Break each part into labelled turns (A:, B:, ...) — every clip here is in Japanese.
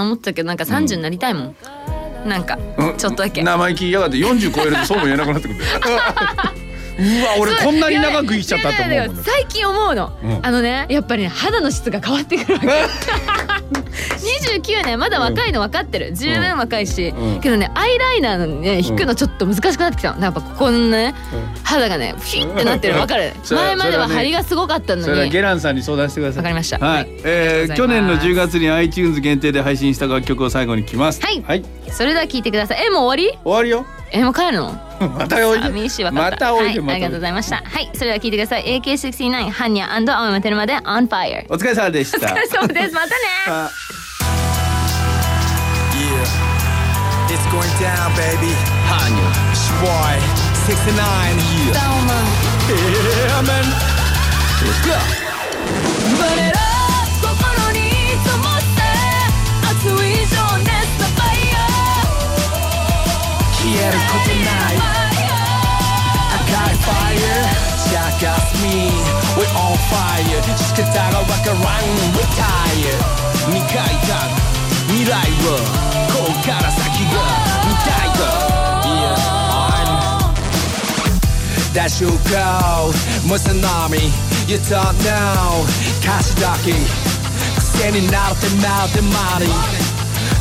A: 思ってたけどなんか30になりたいもん、なんか
B: うん。
A: ちょっとだけ、
B: 生意気やがって40超えるとそうも言えなくなってくるんだよ。うわ俺こんなに長く生きちゃったと思う
A: や最近思うの、
B: うん。
A: あのねやっぱりね肌の質が変わってくるわけ 29年まだ若いの分かってる。十分若いし、
B: うん。
A: けどねアイライナーのね引くのちょっと難しくなってきたの。やっぱここのね肌がねフィッてなってるの分かる。前までは張りがすごかったのに。
B: ゲランさんに相談してください。
A: わかりました。
B: はい、
A: はい。
B: え去年の10月に iTunes 限定で配信した楽曲を最後に来ます。
A: はい。
B: はい、
A: それでは聞いてください。えもう終わり？
B: 終わりよ。
A: えもう帰るの？
B: またおいでまたおいで、
A: はい、ありがとうございました。はい。それでは聞いてください。AK69 ハンニャ青山テルマで On Fire
B: お疲れ様でした。
A: お疲れ様です。またね。
B: あ
C: Yeah, it's going down, baby. Hanya, Schwoy, 69. Yeah, yeah, man. Let's go.
A: バレる心に灯って熱い情熱のファイヤ
C: 消えることない 赤い fire. ジャガスミン We on fire. 仕方がわからん We tired. 磨いた未来をこうから先が見たいと Yeah I'm ダッシュゴーもう津波 You don't know. 歌詞だけ癖になってまうてマリ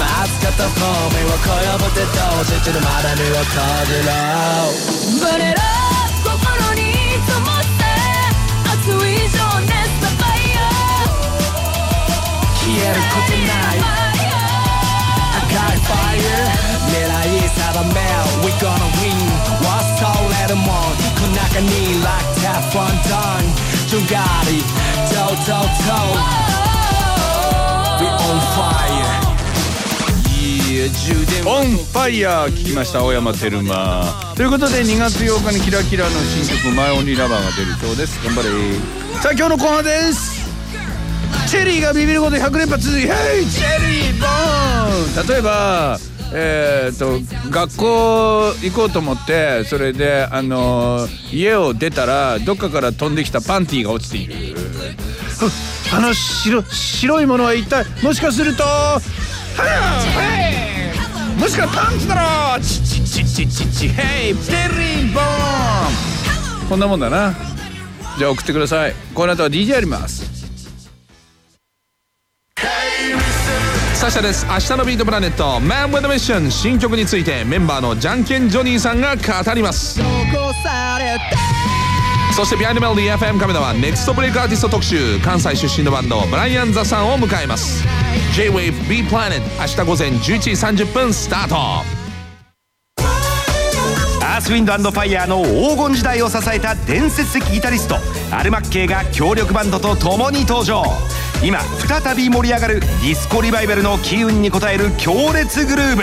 C: 니요ただ熱かったコメを声を持ってと信じるまだには感じろ
A: ーバレる心に灯って熱い情熱のファイヤ
C: 消えることない赤い fire 狙い定め We gonna win. What's all let them on この中に Like that fun done ちゅがり Do do do We on fire. Yeah 充電
B: オンファイヤー聞きました青山テルマ。ということで2月8日にキラキラの新曲「マイオンリーラバー」が出るそうです。頑張れ。さあ今日のコーナーです。チェリーがビビること100連発ヘイチェリーボーン例えばえー、と学校行こうと思ってそれであの家を出たらどっかから飛んできたパンティーが落ちている。あの白白いものは一体もしかするとはやへいもしかパンツだろチチチチチチヘイチェリーボーンこんなもんだなじゃあ送ってくださいこの後は DJ やります
D: サシャです明日のビートプラネット Man with a Mission 新曲についてメンバーのじゃんけんジョニーさんが語りますそしてビハインドメロディ FM カメラはネクストブレイクアーティスト特集関西出身のバンド Brian the Sun を迎えます J-WAVE Beat Planet 明日午前11時30分スタート。
E: アースウィンドファイヤーの黄金時代を支えた伝説的ギタリストアルマッケイが強力バンドと共に登場。今再び盛り上がるディスコリバイバルの機運に応える強烈グルーブ。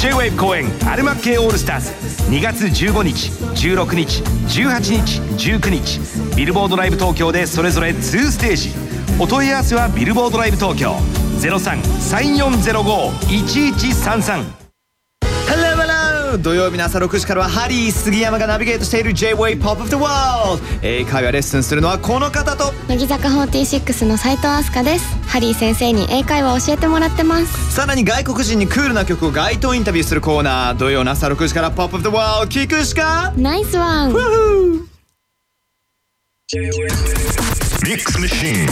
E: J-WAVE 公演アルマッケイオールスターズ。2月15日16日18日19日。ビルボードライブ東京でそれぞれ2ステージ。お問い合わせはビルボードライブ東京。0334051133
F: Hello, hello! 土曜日の朝6時からはハリー杉山がナビゲートしている J-Way Pop of the World 英会話レッスンするのはこの方と。
G: 乃木坂46の斉藤飛鳥です。ハリー先生に英会話を教えてもらってます。
F: さらに外国人にクールな曲を街頭インタビューするコーナー。土曜の朝6時から Pop of the World 聞くしか？
G: ナイスワン
E: Mix Machine.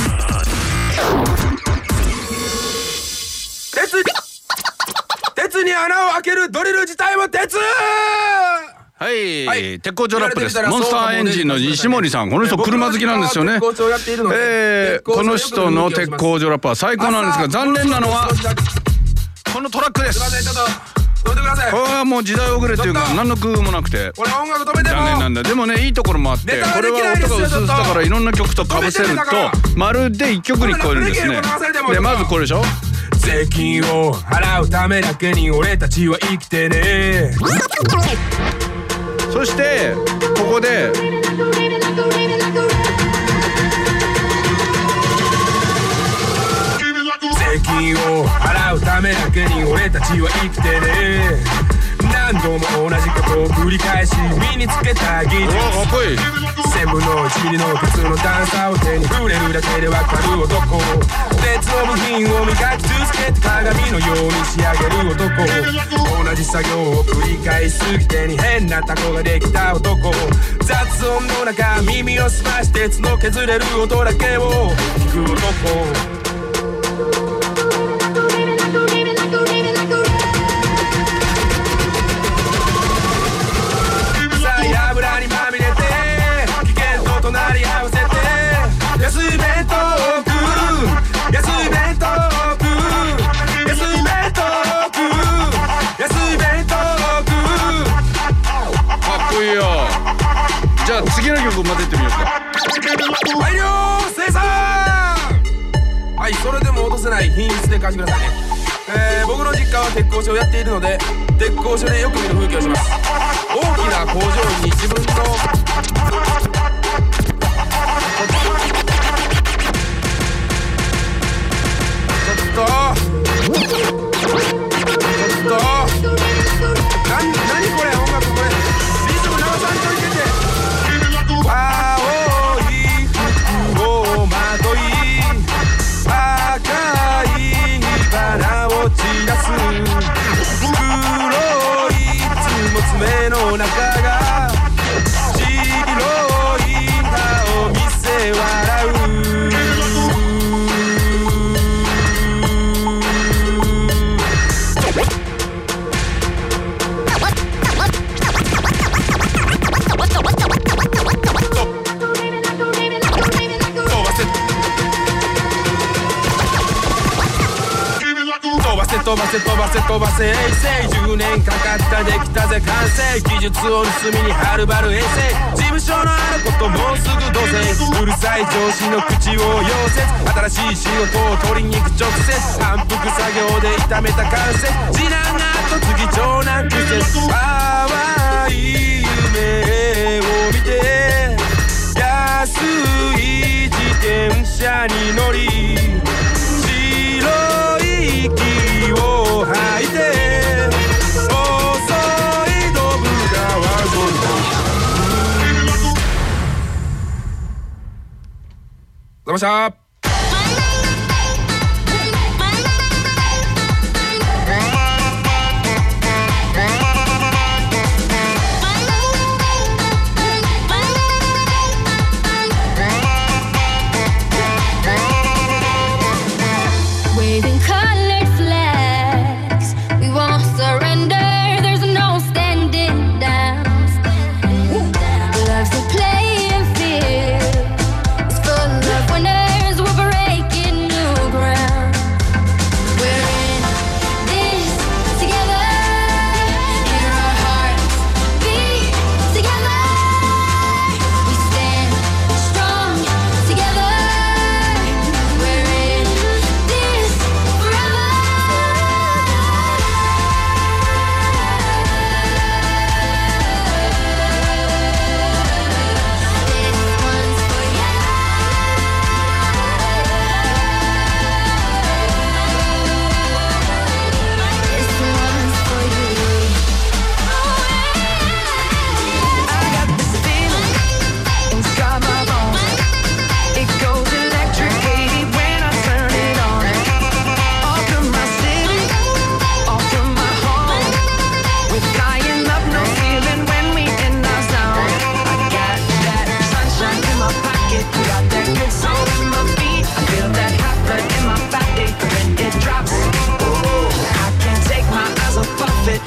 C: 鉄に鉄に穴を開けるドリル自体も鉄
B: はい、
C: はい。
B: 鉄工場ラップです。モンスターエンジンの西森さん。この人車好きなんですよね。
C: 鉄工場やっているので。
B: えー、この人の鉄工場ラップは最高なんですが残念なのはこのトラックです
D: 止めてください。
B: これはもう時代遅れっていうか何の工夫もなくて。
D: これ音楽止めても。
B: 残念なんだ。でもねいいところもあってこれは音が薄々だからいろんな曲とかぶせるとまるで一曲に聞こえるんですね。でまずこれでしょ？
D: 税金を払うためだけに俺たちは生きてね。
B: そしてここで
D: 金を払うためだけに俺たちは生きてね。何度も同じことを繰り返し身につけた技術。
B: おかっこいい。
D: 千分の一ミリの鉄の段差を手に触れるだけでわかる男。鉄の部品を磨き続けて鏡のように仕上げる男。同じ作業を繰り返しすぎてに変なタコができた男。雑音の中耳を澄まし鉄の削れる音だけを聞く男
B: 曲までいってみようか
D: 大量生産はいそれでも落とせない品質で貸してくださいねえー、僕の実家は鉄工所をやっているので鉄工所でよく見る風景をします大きな工場に上司の口を溶接新しい仕事を取りに行く直接。反復作業で痛めた関節。次男が後継ぎ長男。苦節淡い夢を見て。安い自転車に乗り。白い息を吐いて。ございました「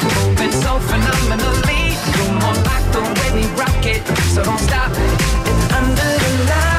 H: Moving
B: so phenomenally. Come more like the way we rock it. So don't stop. It's under the light.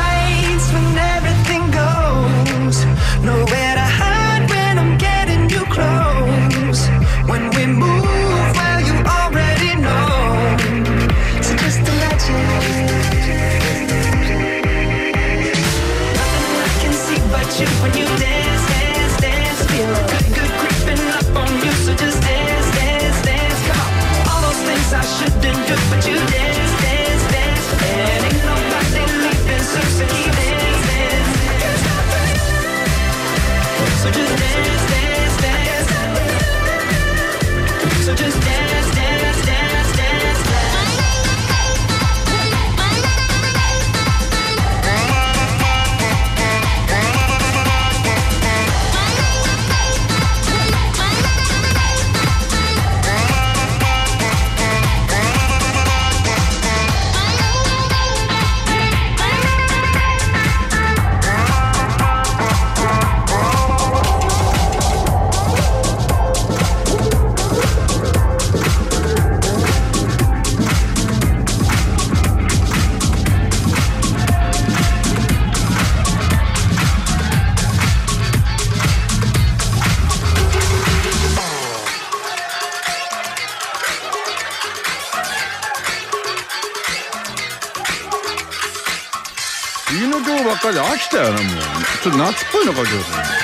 B: ちょっと夏っぽいな感じです
H: ね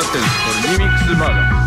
H: なってるんですこれリミックスバージョン。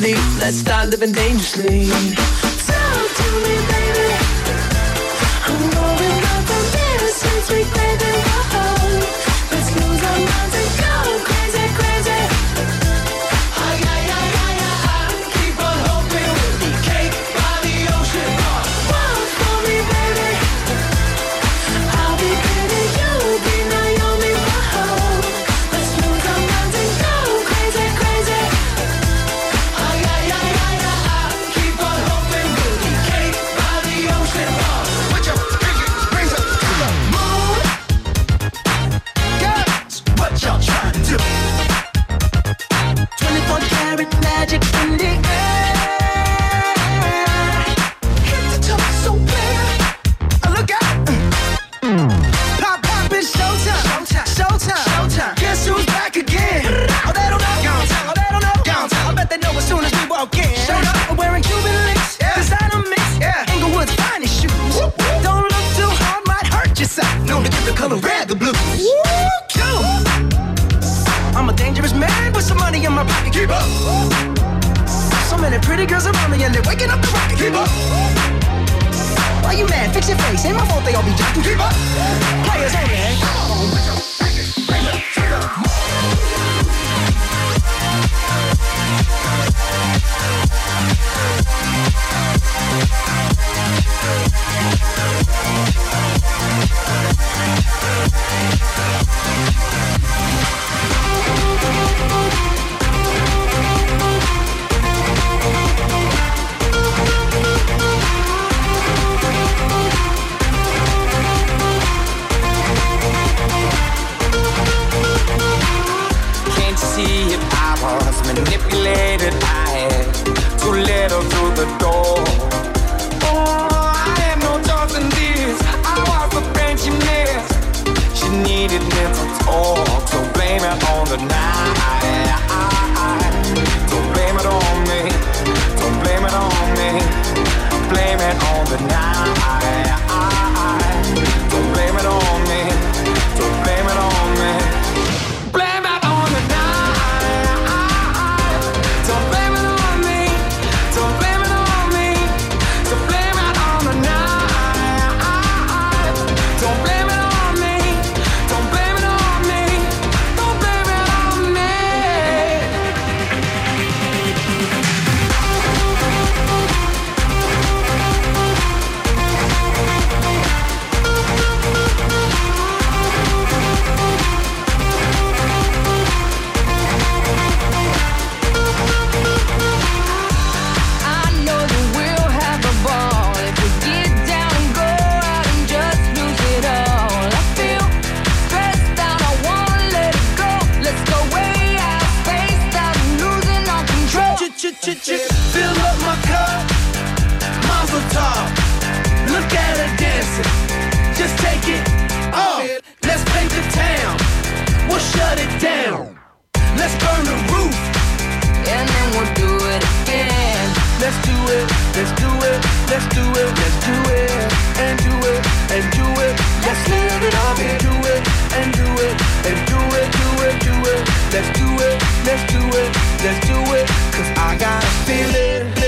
I: Let's start living dangerously.
J: Talk to me.
I: minute, pretty girls around me and they're waking up the rocket. Keep up. Why you mad? Fix your face. Ain't my fault they all be jocking. Keep up. Players only.
K: Come on, with your fingers, bring your trigger. Thank came out on the night.
I: Fill up my cup, Mazel Tov. Look at her dancing, just take it off. Let's paint the town, we'll shut it down. Let's burn the roof. Let's do it, let's do it, let's do it, let's do it, and do it, and do it. Let's live it up and do it, and do it, and do it, do it, do it. Let's do it, let's do it, let's do it, cause I got a feeling.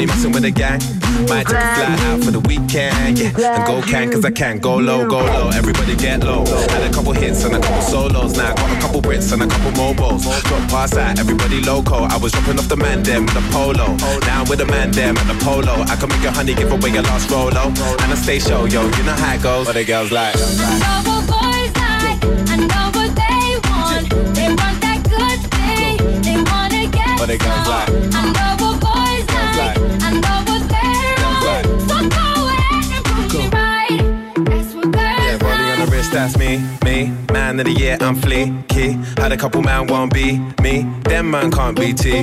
L: Nobody messing with the gang. Might take a fly out for the weekend. Yeah. And go can cause I can. Go low, go low. Everybody get low. Had a couple hits and a couple solos. Now I got a couple Brits and a couple mobiles. Drop past that. Everybody loco. I was dropping off the man them with the polo. Now I'm with the man them at the polo. I can make a honey give away a lost rolo. And I stay show, yo. You know how it goes. But the girls like.
A: I know what boys like, I know what they want. They want that good thing, they wanna get
L: But they got
A: some. That's
L: me, me. Man of the year, I'm fleeky. Had a couple man won't be me. Them man can't be T, T.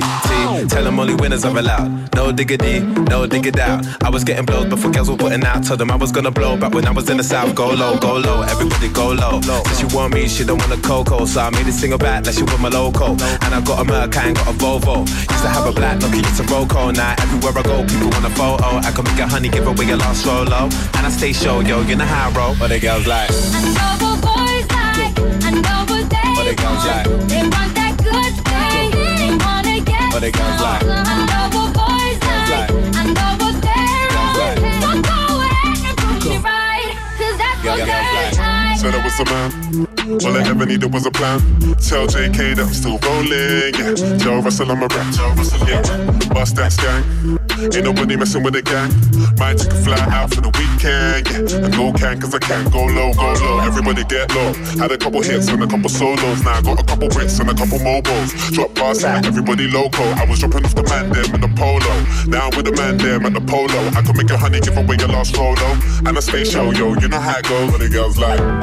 L: Tell them only winners are allowed. No diggity, no dig it out. I was getting blows before girls were putting out. Told them I was gonna blow back when I was in the south. Go low, go low, everybody go low. So she want me, she don't want a cocoa. So I made this single back like she want my loco. And I got a Merc, I ain't got a Volvo. Used to have a black Nokia, it's a Roco. Now everywhere I go, people want a photo. I can make a honey, give away a lost solo. And I stay show, yo, you know how I roll. But the girls like.
A: I know what boys like, I know what they
L: But they
A: want. They want that good thing, they wanna get
L: But they girls
A: some. I know what boys like. I know what they're
L: Girls
A: on.
L: like.
A: So go ahead and prove me right, 'cause that's what
L: Girls
A: girls
L: like.
A: like.
M: Said I was a man. All I ever needed was a plan. Tell JK that I'm still rolling. Yeah. Tell Russell I'm a rap. Yeah. Bust that gang. Ain't nobody messing with the gang. Might take a fly out for the weekend. Yeah. And go can cause I can't Go low, go low. Everybody get low. Had a couple hits and a couple solos. Now I got a couple Brits and a couple mobiles. Drop past that. Everybody loco. I was dropping off the man them in the polo. Now I'm with the man them at the polo. I could make a honey give away your last rolo. And a space show, yo. You know how it goes. But the girls like.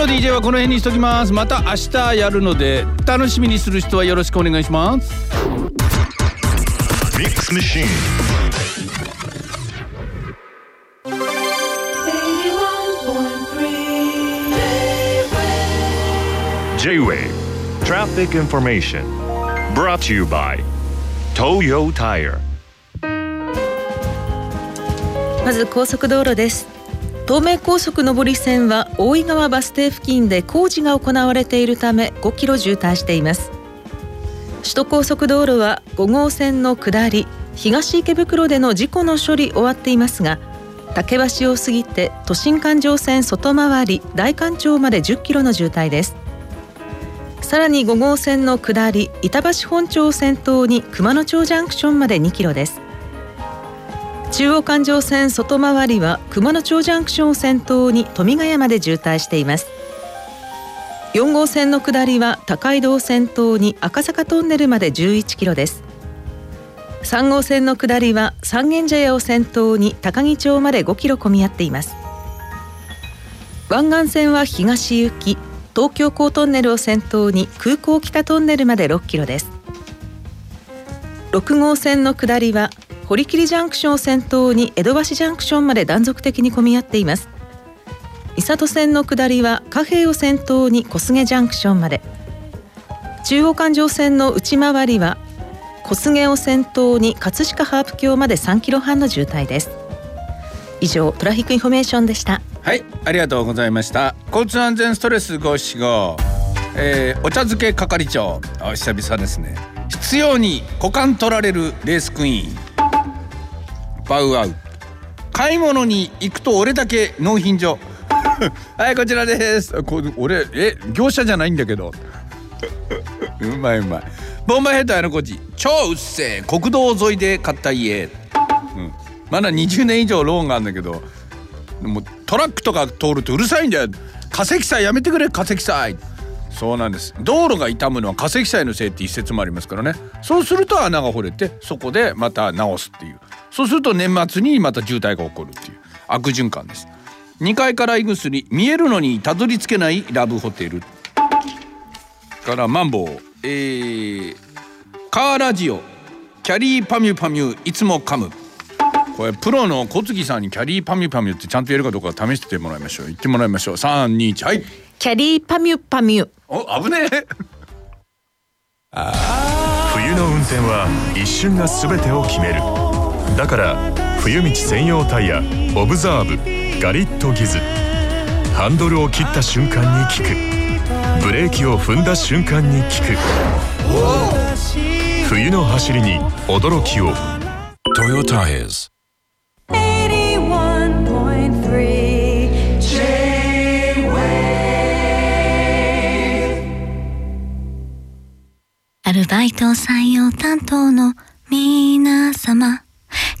B: の DJ はこの辺にしときますまた明日やるので楽しみにする人はよろしくお願いします
N: Mix Machine. J-Wave Traffic Information Brought to you by Toyo Tire
O: まず高速道路です東名高速上り線は大井川バス停付近で工事が行われているため5キロ渋滞しています。首都高速道路は5号線の下り東池袋での事故の処理終わっていますが竹橋を過ぎて都心環状線外回り大環町まで10キロの渋滞です。さらに5号線の下り板橋本町を先頭に熊野町ジャンクションまで2キロです。中央環状線外回りは熊野町ジャンクションを先頭に富ヶ谷まで渋滞しています。4号線の下りは高井戸を先頭に赤坂トンネルまで11キロです。3号線の下りは三軒茶屋を先頭に高木町まで5キロ混み合っています。湾岸線は東行き東京港トンネルを先頭に空港北トンネルまで6キロです。6号線の下りは堀切ジャンクションを先頭に江戸橋ジャンクションまで断続的に混み合っています。三郷線の下りは加平を先頭に小菅ジャンクションまで。中央環状線の内回りは小菅を先頭に葛飾ハープ橋まで3キロ半の渋滞です。以上 traffic information でした。
B: はいありがとうございました。交通安全ストレス五七五、えー、お茶漬け係長。あ久々ですね。必要に股間取られるレースクイーン。バウアウ。買い物に行くと俺だけ納品所。はいこちらです。こ俺え業者じゃないんだけど。うまいうまい。ボンバーヘッドやのこじ。超うっせえ。国道沿いで買った家、うん、まだ20年以上ローンがあるんだけど。もうトラックとか通るとうるさいんだよ。化石祭やめてくれ化石祭そうなんです。道路が傷むのは化石祭のせいって一説もありますからね。そうすると穴が掘れてそこでまた直すっていう。そうすると年末にまた渋滞が起こるっていう。悪循環です。2階から胃薬見えるのにたどり着けないラブホテル。からマンボウ。えー、カーラジオ。キャリーパミュパミュ。いつも噛むこれプロの小杉さんにキャリーパミュパミュってちゃんと言えるかどうか試してもらいましょう。言ってもらいましょう。321はい。
O: キャリーパミュパミュ。
B: お危ねえ。
N: 冬の運転は一瞬が全てを決めるだから冬道専用タイヤオブザーブガリットギズ。ハンドルを切った瞬間に効く。ブレーキを踏んだ瞬間に効く。冬の走りに驚きを。トヨタイズ
P: アルバイト採用担当の皆様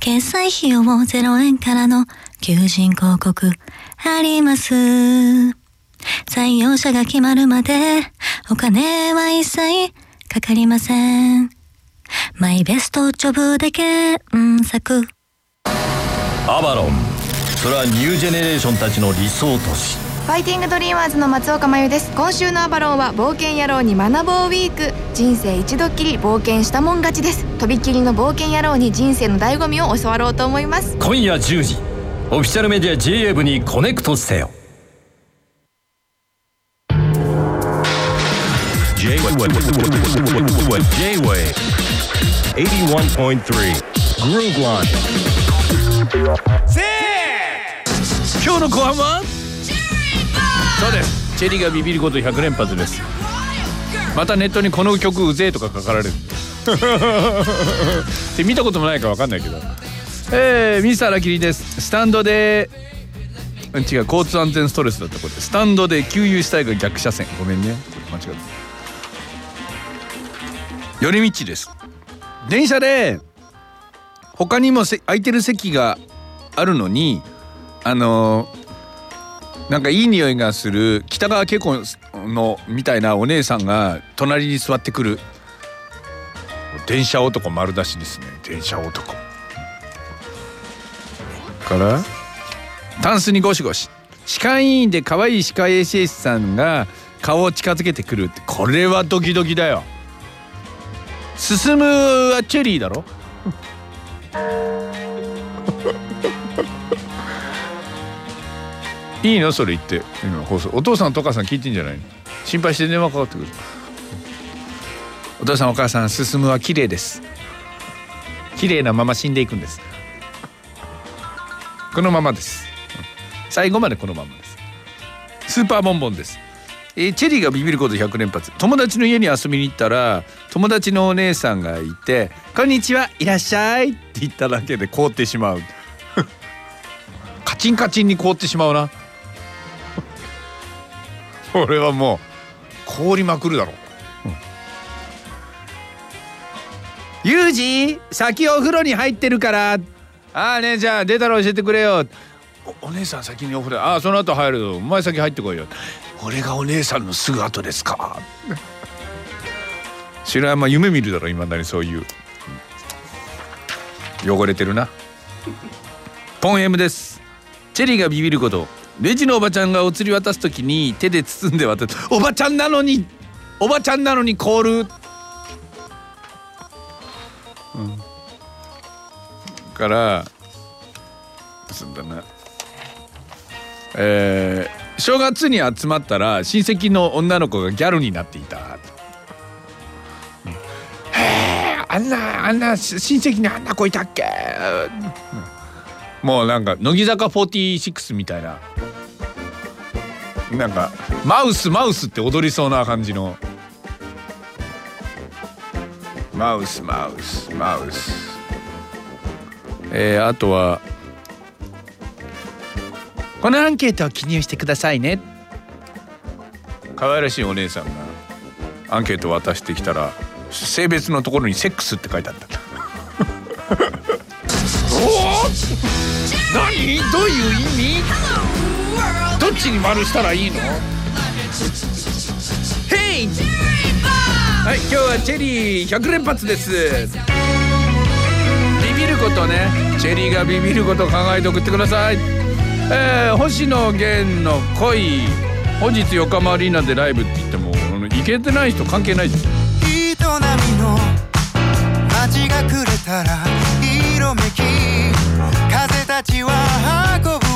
P: 決済費用も0円からの求人広告あります。採用者が決まるまでお金は一切かかりません。マイベストジョブで検索
Q: アバロンそれは new generation たちの理想都市。
R: ファイティングドリーマーズの松岡茉優です。今週のアバロンは冒険野郎に学ぼうウィーク。人生一度きり冒険したもん勝ちです。とびきりの冒険野郎に人生の醍醐味を教わろうと思います。
Q: 今夜10時オフィシャルメディア JA 部にコネクトせよ。
N: J-Way 81.3 Groove Line
B: 今日の後半は？そうです。チェリーがビビること100連発です。またネットにこの曲うぜえとか書かれる。って見たこともないか分かんないけど。えー、ミスターラキリです。スタンドでうん違う交通安全ストレスだった。これ。スタンドで給油したいが逆車線。ごめんね。これ間違った。寄り道です。電車で他にも空いてる席があるのにあのーなんかいい匂いがする北川景子のみたいなお姉さんが隣に座ってくる。電車男丸出しですね。電車男。から？タンスにゴシゴシ。歯科医院で可愛い歯科衛生士さんが顔を近づけてくるって。これはドキドキだよ。進むはチェリーだろいいの？それ言って。今放送。お父さんとお母さん聞いてんじゃないの？心配して電話かかってくる。お父さんお母さん進むは綺麗です。綺麗なまま死んでいくんです。このままです。最後までこのままです。スーパーボンボンです。えーチェリーがビビること100連発。友達の家に遊びに行ったら友達のお姉さんがいて「こんにちはいらっしゃい」って言っただけで凍ってしまう。カチンカチンに凍ってしまうな。これはもう凍りまくるだろう。ユージ先お風呂に入ってるから。ああねじゃあ出たら教えてくれよ。おお姉さん先にお風呂。ああその後入るぞ。お前先入ってこいよ。俺がお姉さんのすぐ後ですか。白山夢見るだろいまだに。そういう。汚れてるな。ポン M です。チェリーがビビること。レジのおばちゃんがお釣り渡す時に手で包んで渡すおばちゃんなのにおばちゃんなのに凍る、うん、からそうだな。えー、正月に集まったら親戚の女の子がギャルになっていた。うん。へえあんなあんな親戚にあんな子いたっけ、うん。もうなんか乃木坂46みたいな。なんかマウスマウスって踊りそうな感じの。マウスマウスマウス。えー、あとはこのアンケートを記入してくださいね。可愛らしいお姉さんがアンケートを渡してきたら性別のところにセックスって書いてあった。おお何？どういう意味？どっちに丸したらいいの？ヘイはい今日はチェリー100連発です。ビビることね。チェリーがビビること考えて送ってください。えー、星野源の恋。本日横浜アリーナでライブって言ってもあの行けてない人関係ないじゃん
S: 人並みの街がくれたら色めき。風たちは運ぶ。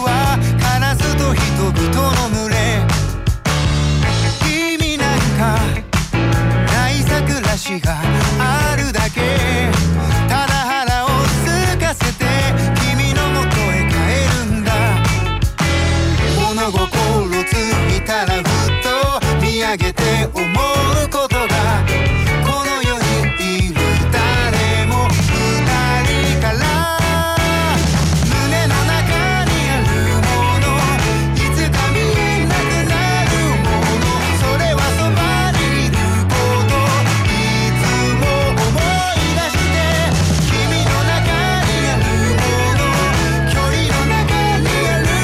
S: 人々の群れ意なんか大いさらしがあるだけただ腹を空かせて君のもとへ帰るんだ物心ついたらふっと見上げて思うこと